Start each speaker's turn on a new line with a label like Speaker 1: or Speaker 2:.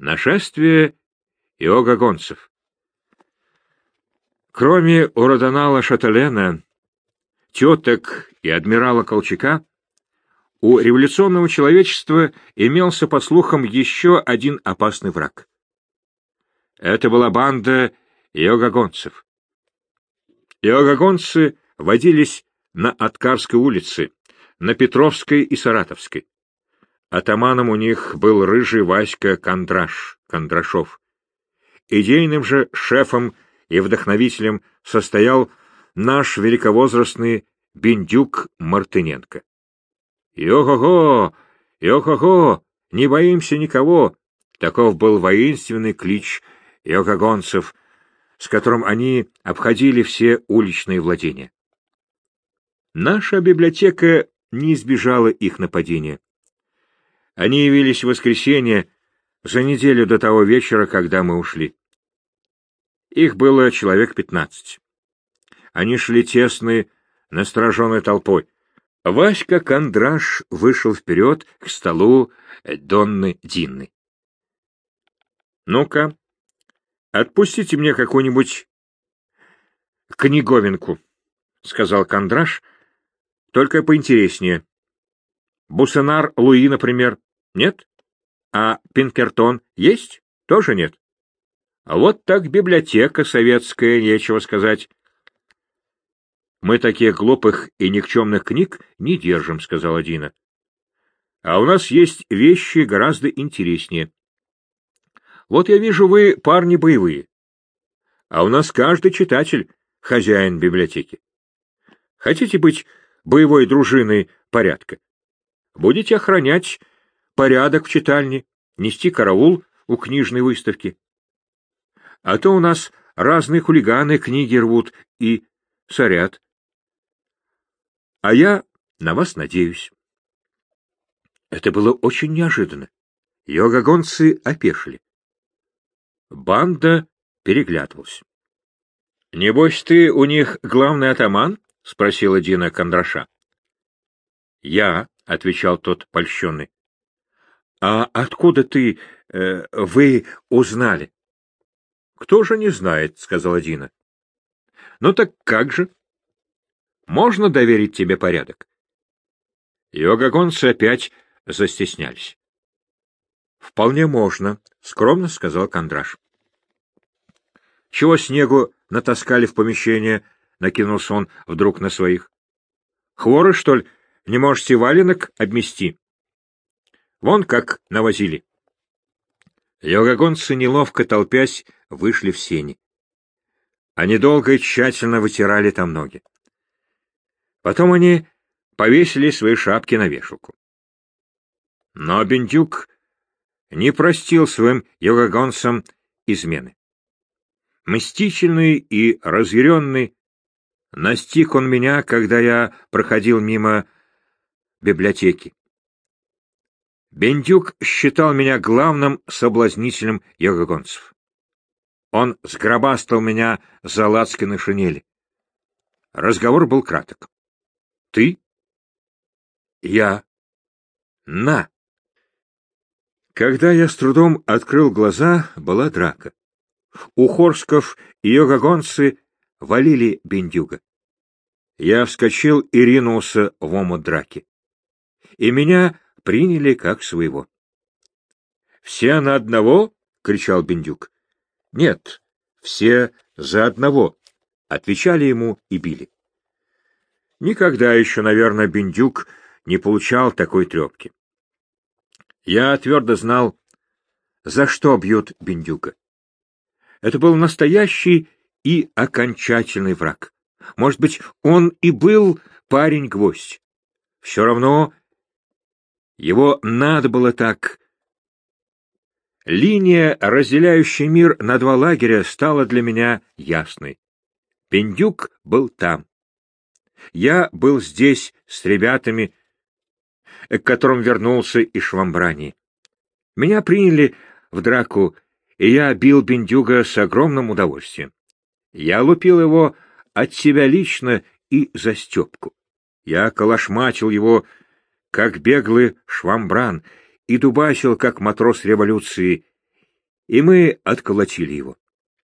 Speaker 1: Нашествие иогогонцев. Кроме уродонала Шателена, теток и адмирала Колчака, у революционного человечества имелся, по слухам, еще один опасный враг. Это была банда иогогонцев. Иогогонцы водились на Откарской улице, на Петровской и Саратовской. Атаманом у них был рыжий Васька Кондраш, Кондрашов. Идейным же шефом и вдохновителем состоял наш великовозрастный Бендюк Мартыненко. «Йо-го-го! Йо-го-го! Не боимся никого!» Таков был воинственный клич йогогонцев, с которым они обходили все уличные владения. Наша библиотека не избежала их нападения. Они явились в воскресенье за неделю до того вечера, когда мы ушли. Их было человек пятнадцать. Они шли тесной, настороженной толпой. Васька Кондраш вышел вперед к столу Донны Динны. — Ну-ка, отпустите мне какую-нибудь книговинку, — сказал Кондраш, — только поинтереснее. Бусенар Луи, например, нет? А Пинкертон есть? Тоже нет. А вот так библиотека советская, нечего сказать. Мы таких глупых и никчемных книг не держим, — сказала Дина. А у нас есть вещи гораздо интереснее. Вот я вижу, вы парни боевые. А у нас каждый читатель — хозяин библиотеки. Хотите быть боевой дружиной порядка? Будете охранять порядок в читальне, нести караул у книжной выставки. А то у нас разные хулиганы книги рвут и сорят. А я на вас надеюсь. Это было очень неожиданно. Йогагонцы опешили. Банда переглядывалась. — Небось, ты у них главный атаман? — спросила Дина Кондраша. — Я, — отвечал тот польщенный. — А откуда ты, э, вы узнали? — Кто же не знает, — сказала Дина. — Ну так как же? Можно доверить тебе порядок? Йогагонцы опять застеснялись. — Вполне можно, — скромно сказал Кондраш. — Чего снегу натаскали в помещение? — накинулся он вдруг на своих. — Хворы, что ли, не можете валенок обмести? Вон как навозили. Йогагонцы, неловко толпясь, вышли в сени. Они долго и тщательно вытирали там ноги. Потом они повесили свои шапки на вешалку. Но Бендюк не простил своим йогагонцам измены. Мстительный и разъяренный, настиг он меня, когда я проходил мимо библиотеки. Бендюк считал меня главным соблазнителем йогагонцев. Он сгробастал меня за лацканы шинели. Разговор был краток. — Ты? — Я. — На. Когда я с трудом открыл глаза, была драка. У Хорсков и йогагонцы валили Бендюга. Я вскочил и ринулся в омут драки. И меня приняли как своего. — Все на одного? — кричал Бендюк. — Нет, все за одного, — отвечали ему и били. Никогда еще, наверное, Бендюк не получал такой трепки. Я твердо знал, за что бьют Бендюка. Это был настоящий и окончательный враг. Может быть, он и был парень-гвоздь. Все равно его надо было так. Линия, разделяющая мир на два лагеря, стала для меня ясной. Пендюк был там. Я был здесь с ребятами, к которым вернулся из Швамбрани. Меня приняли в драку, и я бил Бендюга с огромным удовольствием. Я лупил его от себя лично и за Степку. Я калашматил его как беглый швамбран, и дубасил, как матрос революции, и мы отколотили его.